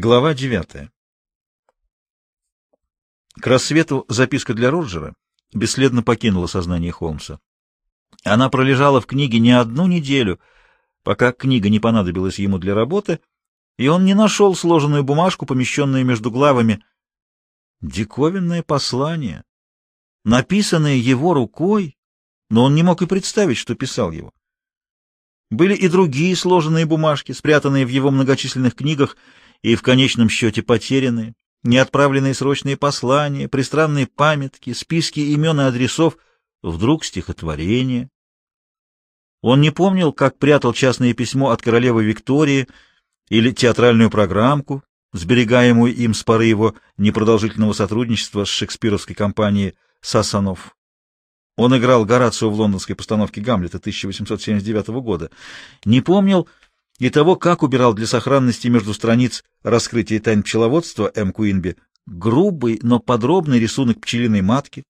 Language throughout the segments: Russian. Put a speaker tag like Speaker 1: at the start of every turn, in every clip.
Speaker 1: Глава девятая. К рассвету записка для Роджера бесследно покинула сознание Холмса. Она пролежала в книге не одну неделю, пока книга не понадобилась ему для работы, и он не нашел сложенную бумажку, помещенную между главами. Диковинное послание, написанное его рукой, но он не мог и представить, что писал его. Были и другие сложенные бумажки, спрятанные в его многочисленных книгах и в конечном счете потерянные, неотправленные срочные послания, пристранные памятки, списки имен и адресов, вдруг стихотворение. Он не помнил, как прятал частное письмо от королевы Виктории или театральную программку, сберегаемую им с поры его непродолжительного сотрудничества с шекспировской компанией «Сасанов». Он играл Горацио в лондонской постановке «Гамлета» 1879 года. Не помнил и того, как убирал для сохранности между страниц раскрытия тайн пчеловодства М. Куинби грубый, но подробный рисунок пчелиной матки.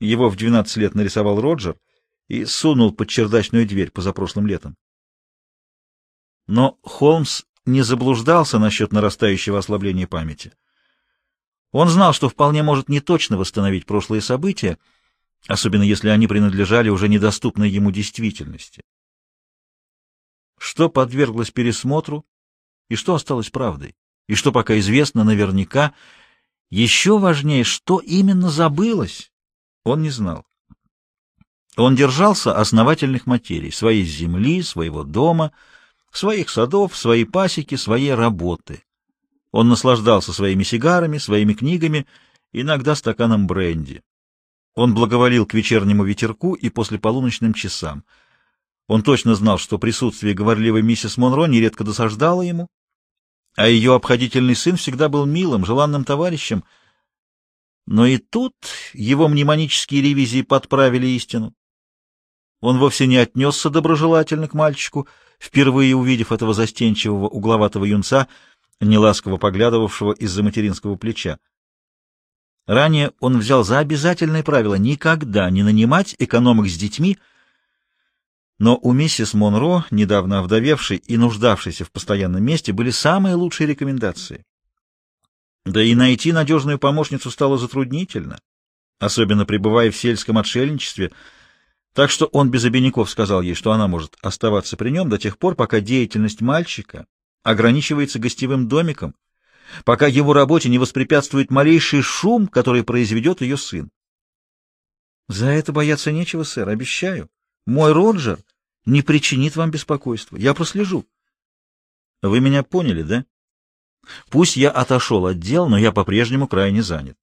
Speaker 1: Его в 12 лет нарисовал Роджер и сунул под чердачную дверь позапрошлым летом. Но Холмс не заблуждался насчет нарастающего ослабления памяти. Он знал, что вполне может не точно восстановить прошлые события, особенно если они принадлежали уже недоступной ему действительности. Что подверглось пересмотру и что осталось правдой, и что пока известно наверняка, еще важнее, что именно забылось, он не знал. Он держался основательных материй, своей земли, своего дома, своих садов, своей пасеки, своей работы. Он наслаждался своими сигарами, своими книгами, иногда стаканом бренди. Он благоволил к вечернему ветерку и после полуночным часам. Он точно знал, что присутствие говорливой миссис Монро нередко досаждало ему, а ее обходительный сын всегда был милым, желанным товарищем. Но и тут его мнемонические ревизии подправили истину. Он вовсе не отнесся доброжелательно к мальчику, впервые увидев этого застенчивого угловатого юнца, неласково поглядывавшего из-за материнского плеча. Ранее он взял за обязательное правило никогда не нанимать экономок с детьми, но у миссис Монро, недавно овдовевшей и нуждавшейся в постоянном месте, были самые лучшие рекомендации. Да и найти надежную помощницу стало затруднительно, особенно пребывая в сельском отшельничестве, так что он без обиняков сказал ей, что она может оставаться при нем до тех пор, пока деятельность мальчика ограничивается гостевым домиком, пока его работе не воспрепятствует малейший шум, который произведет ее сын. За это бояться нечего, сэр, обещаю. Мой Роджер не причинит вам беспокойства. Я прослежу. Вы меня поняли, да? Пусть я отошел от дел, но я по-прежнему крайне занят.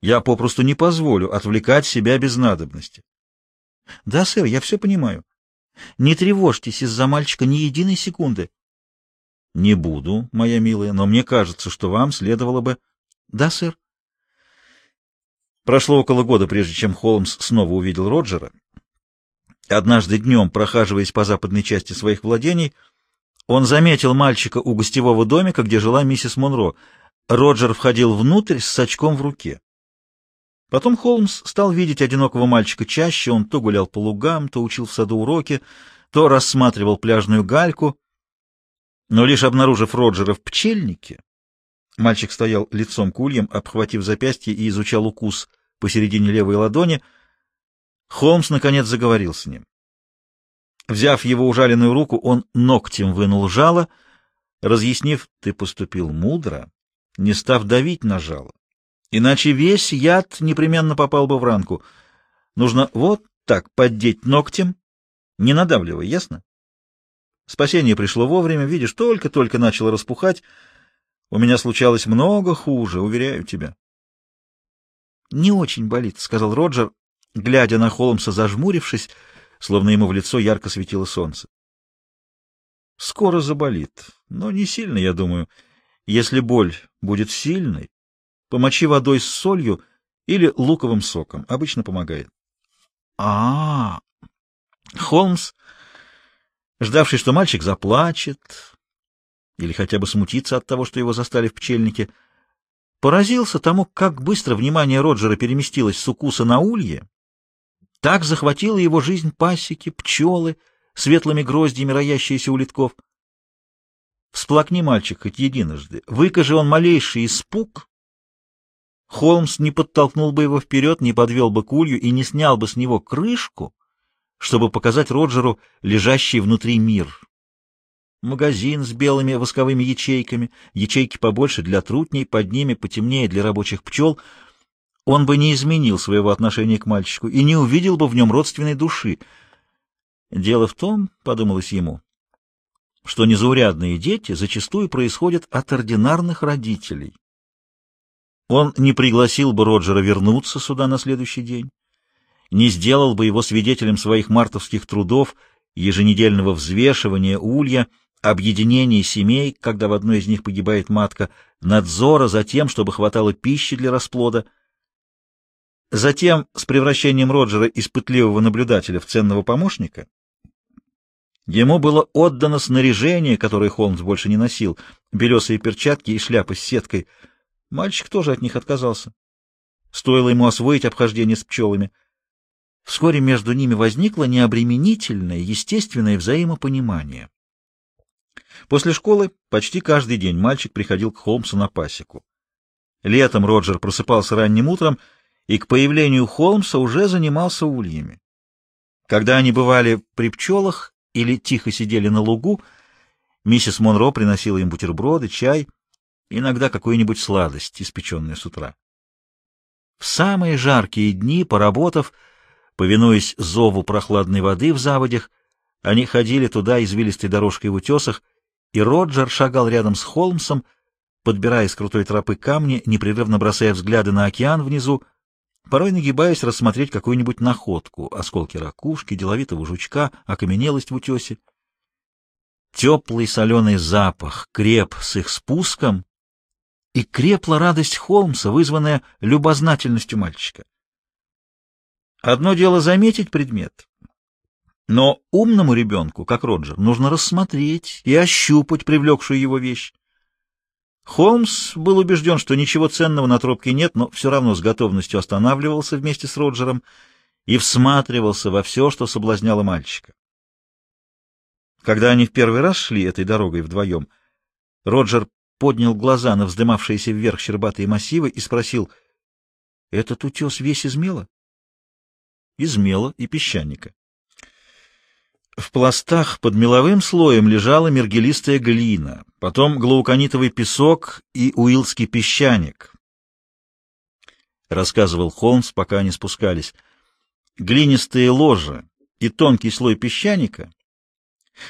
Speaker 1: Я попросту не позволю отвлекать себя без надобности. Да, сэр, я все понимаю. Не тревожьтесь из-за мальчика ни единой секунды. Не буду, моя милая, но мне кажется, что вам следовало бы... Да, сэр. Прошло около года, прежде чем Холмс снова увидел Роджера. Однажды днем, прохаживаясь по западной части своих владений, он заметил мальчика у гостевого домика, где жила миссис Монро. Роджер входил внутрь с сачком в руке. Потом Холмс стал видеть одинокого мальчика чаще, он то гулял по лугам, то учил в саду уроки, то рассматривал пляжную гальку, но лишь обнаружив Роджера в пчельнике, мальчик стоял лицом к ульям, обхватив запястье и изучал укус посередине левой ладони, Холмс, наконец, заговорил с ним. Взяв его ужаленную руку, он ногтем вынул жало, разъяснив, ты поступил мудро, не став давить на жало. Иначе весь яд непременно попал бы в ранку. Нужно вот так поддеть ногтем, не надавливая, ясно? Спасение пришло вовремя, видишь, только-только начало распухать. У меня случалось много хуже, уверяю тебя. — Не очень болит, — сказал Роджер, глядя на Холмса, зажмурившись, словно ему в лицо ярко светило солнце. — Скоро заболит, но не сильно, я думаю. Если боль будет сильной, помочи водой с солью или луковым соком. Обычно помогает. А, -а, -а. Холмс ждавший, что мальчик заплачет или хотя бы смутится от того, что его застали в пчельнике, поразился тому, как быстро внимание Роджера переместилось с укуса на улье, так захватила его жизнь пасеки, пчелы, светлыми гроздьями роящиеся у литков. Всплакни, мальчик, хоть единожды. Выкажи он малейший испуг. Холмс не подтолкнул бы его вперед, не подвел бы кулью и не снял бы с него крышку, чтобы показать Роджеру лежащий внутри мир. Магазин с белыми восковыми ячейками, ячейки побольше для трутней, под ними потемнее для рабочих пчел. Он бы не изменил своего отношения к мальчику и не увидел бы в нем родственной души. Дело в том, — подумалось ему, что незаурядные дети зачастую происходят от ординарных родителей. Он не пригласил бы Роджера вернуться сюда на следующий день, не сделал бы его свидетелем своих мартовских трудов, еженедельного взвешивания улья, объединения семей, когда в одной из них погибает матка, надзора за тем, чтобы хватало пищи для расплода. Затем, с превращением Роджера из пытливого наблюдателя в ценного помощника, Ему было отдано снаряжение, которое Холмс больше не носил, белесые перчатки и шляпы с сеткой. Мальчик тоже от них отказался. Стоило ему освоить обхождение с пчелами. Вскоре между ними возникло необременительное, естественное взаимопонимание. После школы почти каждый день мальчик приходил к Холмсу на пасеку. Летом Роджер просыпался ранним утром и к появлению Холмса уже занимался ульями. Когда они бывали при пчелах, или тихо сидели на лугу, миссис Монро приносила им бутерброды, чай, иногда какую-нибудь сладость, испеченную с утра. В самые жаркие дни, поработав, повинуясь зову прохладной воды в заводях, они ходили туда извилистой дорожкой в утесах, и Роджер шагал рядом с Холмсом, подбирая с крутой тропы камни, непрерывно бросая взгляды на океан внизу, порой нагибаясь рассмотреть какую-нибудь находку, осколки ракушки, деловитого жучка, окаменелость в утесе. Теплый соленый запах креп с их спуском, и крепла радость Холмса, вызванная любознательностью мальчика. Одно дело заметить предмет, но умному ребенку, как Роджер, нужно рассмотреть и ощупать привлекшую его вещь. Холмс был убежден, что ничего ценного на тропке нет, но все равно с готовностью останавливался вместе с Роджером и всматривался во все, что соблазняло мальчика. Когда они в первый раз шли этой дорогой вдвоем, Роджер поднял глаза на вздымавшиеся вверх щербатые массивы и спросил, «Этот утес весь из мела?» «Из мела и песчаника». В пластах под меловым слоем лежала мергелистая глина, потом глауконитовый песок и уилский песчаник. Рассказывал Холмс, пока они спускались. Глинистые ложа и тонкий слой песчаника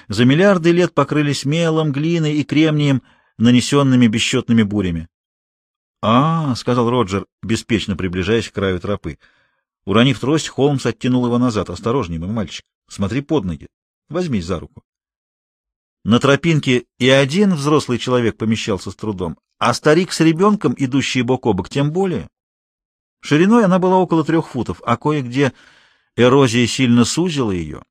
Speaker 1: за миллиарды лет покрылись мелом, глиной и кремнием, нанесенными бесчетными бурями. — А, — сказал Роджер, беспечно приближаясь к краю тропы. Уронив трость, Холмс оттянул его назад. — Осторожней, мой мальчик. Смотри под ноги. Возьмись за руку. На тропинке и один взрослый человек помещался с трудом, а старик с ребенком, идущие бок о бок, тем более. Шириной она была около трех футов, а кое-где эрозия сильно сузила ее.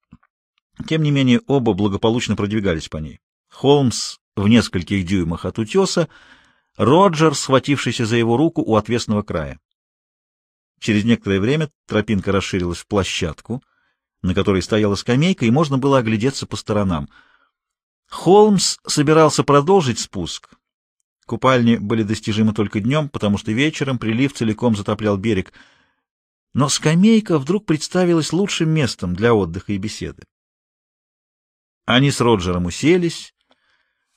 Speaker 1: Тем не менее, оба благополучно продвигались по ней. Холмс в нескольких дюймах от утеса, Роджер, схватившийся за его руку у отвесного края. Через некоторое время тропинка расширилась в площадку, на которой стояла скамейка, и можно было оглядеться по сторонам. Холмс собирался продолжить спуск. Купальни были достижимы только днем, потому что вечером прилив целиком затоплял берег. Но скамейка вдруг представилась лучшим местом для отдыха и беседы. Они с Роджером уселись.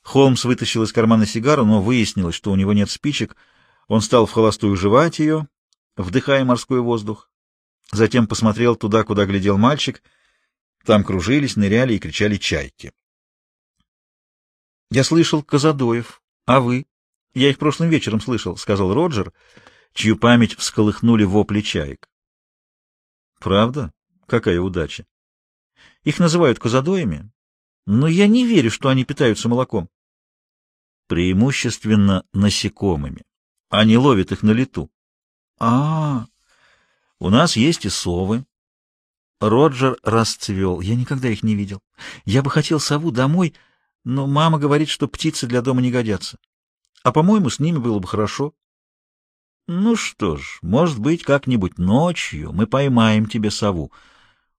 Speaker 1: Холмс вытащил из кармана сигару, но выяснилось, что у него нет спичек. Он стал в холостую жевать ее, вдыхая морской воздух. Затем посмотрел туда, куда глядел мальчик. Там кружились, ныряли и кричали чайки. — Я слышал Казадоев. А вы? — Я их прошлым вечером слышал, — сказал Роджер, чью память всколыхнули вопли чаек. — Правда? Какая удача! Их называют казадоями, но я не верю, что они питаются молоком. Преимущественно насекомыми. Они ловят их на лету. А, -а, -а у нас есть и совы. Роджер расцвел. Я никогда их не видел. Я бы хотел сову домой, но мама говорит, что птицы для дома не годятся. А, по-моему, с ними было бы хорошо. Ну что ж, может быть, как-нибудь ночью мы поймаем тебе сову.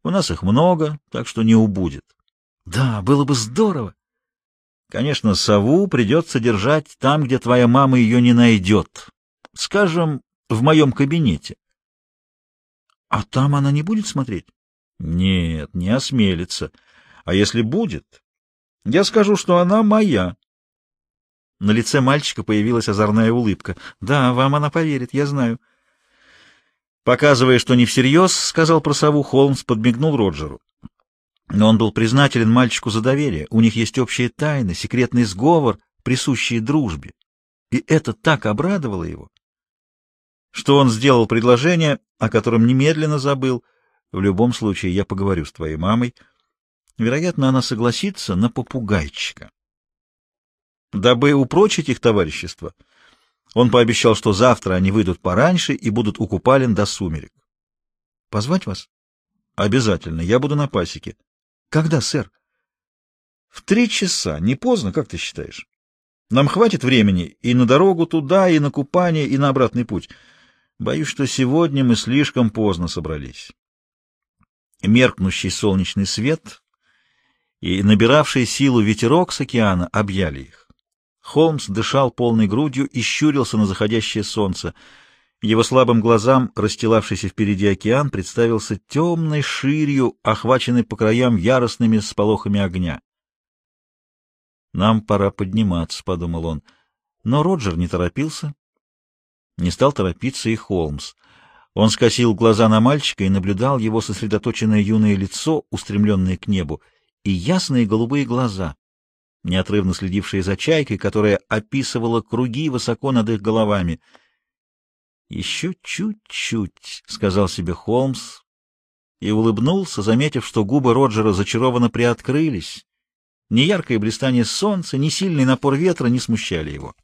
Speaker 1: У нас их много, так что не убудет. Да, было бы здорово. Конечно, сову придется держать там, где твоя мама ее не найдет. Скажем, в моем кабинете.
Speaker 2: — А там она не будет смотреть?
Speaker 1: — Нет, не осмелится. А если будет, я скажу, что она моя.
Speaker 2: На лице мальчика появилась озорная улыбка. — Да, вам она поверит, я знаю.
Speaker 1: Показывая, что не всерьез, сказал про сову, Холмс подмигнул Роджеру. Но он был признателен мальчику за доверие. У них есть общие тайны, секретный сговор, присущие дружбе. И это так обрадовало его, что он сделал предложение, о котором немедленно забыл. В любом случае, я поговорю с твоей мамой. Вероятно, она согласится на попугайчика. Дабы упрочить их товарищество, он пообещал, что завтра они выйдут пораньше и будут у купалин до сумерек. — Позвать вас? — Обязательно. Я буду на пасеке. — Когда, сэр? — В три часа. Не поздно, как ты считаешь? Нам хватит времени и на дорогу туда, и на купание, и на обратный путь. Боюсь, что сегодня мы слишком поздно собрались. Меркнущий солнечный свет и набиравший силу ветерок с океана объяли их. Холмс дышал полной грудью и щурился на заходящее солнце. Его слабым глазам, расстилавшийся впереди океан, представился темной ширью, охваченной по краям яростными сполохами огня. «Нам пора подниматься», — подумал он. Но Роджер не торопился. Не стал торопиться и Холмс. Он скосил глаза на мальчика и наблюдал его сосредоточенное юное лицо, устремленное к небу, и ясные голубые глаза, неотрывно следившие за чайкой, которая описывала круги высоко над их головами. «Еще чуть-чуть», — сказал себе Холмс, и улыбнулся, заметив, что губы Роджера зачарованно приоткрылись, ни яркое блистание солнца, ни сильный напор ветра не смущали его.